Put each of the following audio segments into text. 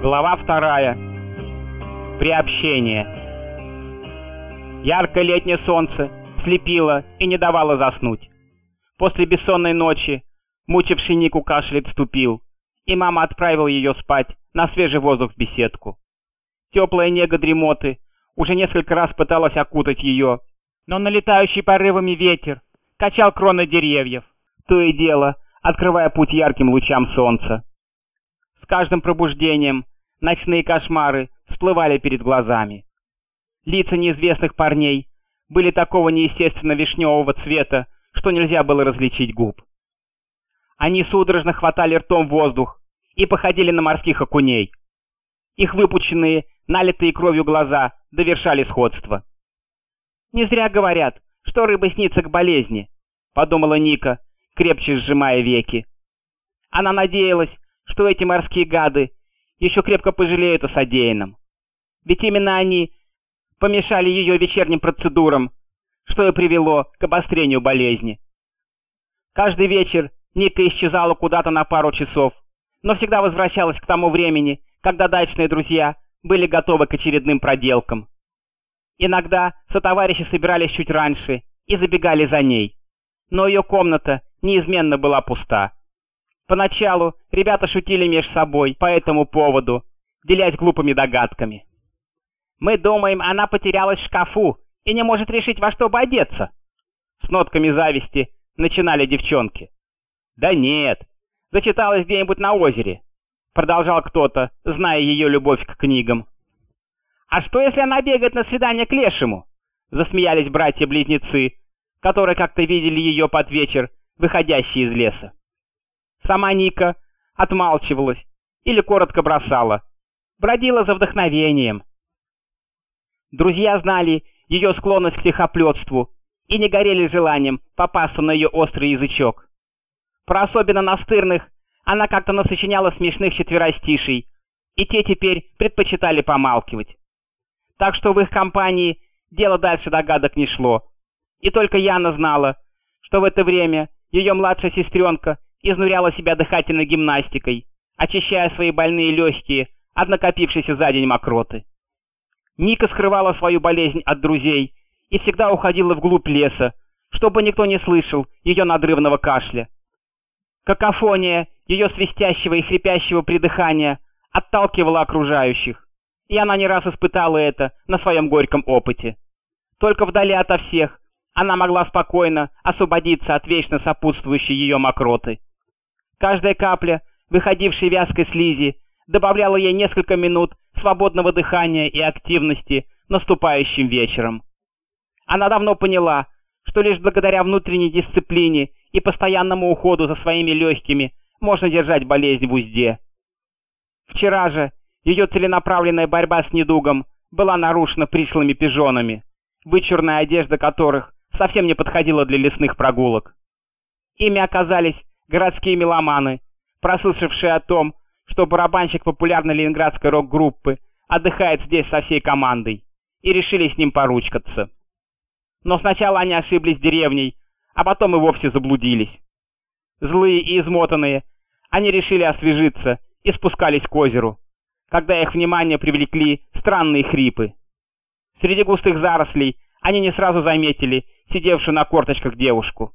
Глава вторая. Приобщение. Яркое летнее солнце слепило и не давало заснуть. После бессонной ночи, мучивший Нику кашель отступил, и мама отправила ее спать на свежий воздух в беседку. Теплая нега дремоты уже несколько раз пыталась окутать ее, но налетающий порывами ветер качал кроны деревьев, то и дело открывая путь ярким лучам солнца. С каждым пробуждением ночные кошмары всплывали перед глазами. Лица неизвестных парней были такого неестественно вишневого цвета, что нельзя было различить губ. Они судорожно хватали ртом воздух и походили на морских окуней. Их выпученные, налитые кровью глаза довершали сходство. «Не зря говорят, что рыба снится к болезни», — подумала Ника, крепче сжимая веки. Она надеялась, что эти морские гады еще крепко пожалеют о содеянном. Ведь именно они помешали ее вечерним процедурам, что и привело к обострению болезни. Каждый вечер Ника исчезала куда-то на пару часов, но всегда возвращалась к тому времени, когда дачные друзья были готовы к очередным проделкам. Иногда сотоварищи собирались чуть раньше и забегали за ней, но ее комната неизменно была пуста. Поначалу ребята шутили меж собой по этому поводу, делясь глупыми догадками. «Мы думаем, она потерялась в шкафу и не может решить, во что бы одеться!» С нотками зависти начинали девчонки. «Да нет, зачиталась где-нибудь на озере», продолжал кто-то, зная ее любовь к книгам. «А что, если она бегает на свидание к лешему?» Засмеялись братья-близнецы, которые как-то видели ее под вечер, выходящей из леса. Сама Ника отмалчивалась или коротко бросала. Бродила за вдохновением. Друзья знали ее склонность к тихоплетству и не горели желанием попасться на ее острый язычок. Про особенно настырных она как-то насочиняла смешных четверостишей, и те теперь предпочитали помалкивать. Так что в их компании дело дальше догадок не шло. И только Яна знала, что в это время ее младшая сестренка изнуряла себя дыхательной гимнастикой, очищая свои больные легкие от накопившейся за день мокроты. Ника скрывала свою болезнь от друзей и всегда уходила вглубь леса, чтобы никто не слышал ее надрывного кашля. Какофония ее свистящего и хрипящего придыхания отталкивала окружающих, и она не раз испытала это на своем горьком опыте. Только вдали ото всех она могла спокойно освободиться от вечно сопутствующей ее мокроты. Каждая капля, выходившей вязкой слизи, добавляла ей несколько минут свободного дыхания и активности наступающим вечером. Она давно поняла, что лишь благодаря внутренней дисциплине и постоянному уходу за своими легкими можно держать болезнь в узде. Вчера же ее целенаправленная борьба с недугом была нарушена пришлыми пижонами, вычурная одежда которых совсем не подходила для лесных прогулок. Ими оказались городские меломаны, прослышавшие о том, что барабанщик популярной ленинградской рок-группы отдыхает здесь со всей командой, и решили с ним поручкаться. Но сначала они ошиблись деревней, а потом и вовсе заблудились. Злые и измотанные, они решили освежиться и спускались к озеру, когда их внимание привлекли странные хрипы. Среди густых зарослей они не сразу заметили сидевшую на корточках девушку.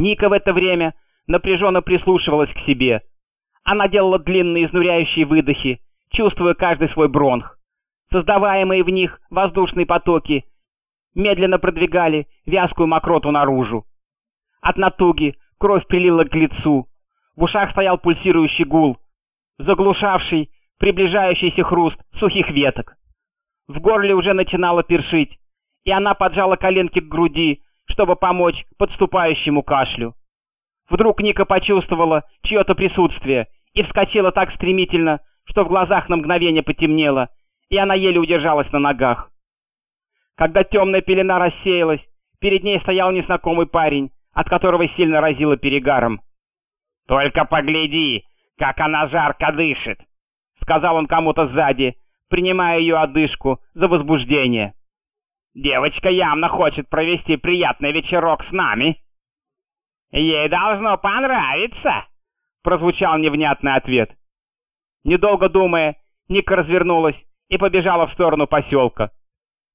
Ника в это время напряженно прислушивалась к себе. Она делала длинные изнуряющие выдохи, чувствуя каждый свой бронх. Создаваемые в них воздушные потоки медленно продвигали вязкую мокроту наружу. От натуги кровь прилила к лицу. В ушах стоял пульсирующий гул, заглушавший приближающийся хруст сухих веток. В горле уже начинало першить, и она поджала коленки к груди, чтобы помочь подступающему кашлю. Вдруг Ника почувствовала чье-то присутствие и вскочила так стремительно, что в глазах на мгновение потемнело, и она еле удержалась на ногах. Когда темная пелена рассеялась, перед ней стоял незнакомый парень, от которого сильно разило перегаром. «Только погляди, как она жарко дышит!» — сказал он кому-то сзади, принимая ее одышку за возбуждение. Девочка явно хочет провести приятный вечерок с нами. Ей должно понравиться, прозвучал невнятный ответ. Недолго думая, Ника развернулась и побежала в сторону поселка.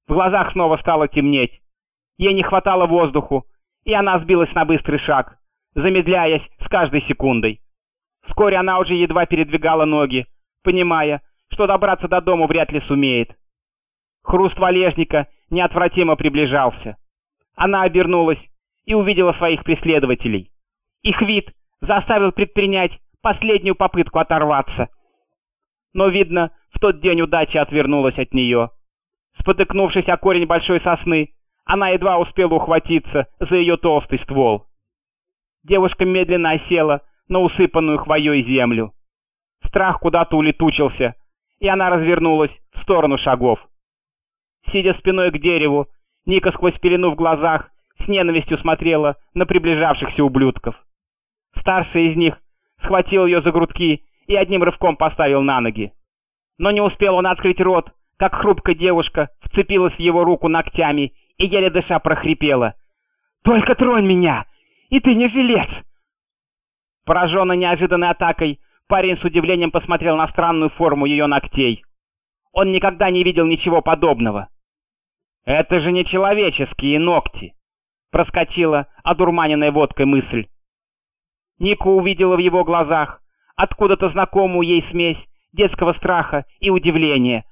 В глазах снова стало темнеть. Ей не хватало воздуху, и она сбилась на быстрый шаг, замедляясь с каждой секундой. Вскоре она уже едва передвигала ноги, понимая, что добраться до дома вряд ли сумеет. Хруст валежника неотвратимо приближался. Она обернулась и увидела своих преследователей. Их вид заставил предпринять последнюю попытку оторваться. Но, видно, в тот день удача отвернулась от нее. Спотыкнувшись о корень большой сосны, она едва успела ухватиться за ее толстый ствол. Девушка медленно осела на усыпанную хвоей землю. Страх куда-то улетучился, и она развернулась в сторону шагов. Сидя спиной к дереву, Ника сквозь пелену в глазах с ненавистью смотрела на приближавшихся ублюдков. Старший из них схватил ее за грудки и одним рывком поставил на ноги. Но не успел он открыть рот, как хрупкая девушка вцепилась в его руку ногтями и еле дыша прохрипела. «Только тронь меня, и ты не жилец!» Пораженный неожиданной атакой, парень с удивлением посмотрел на странную форму ее ногтей. Он никогда не видел ничего подобного. «Это же не человеческие ногти!» Проскочила одурманенная водкой мысль. Ника увидела в его глазах откуда-то знакомую ей смесь детского страха и удивления,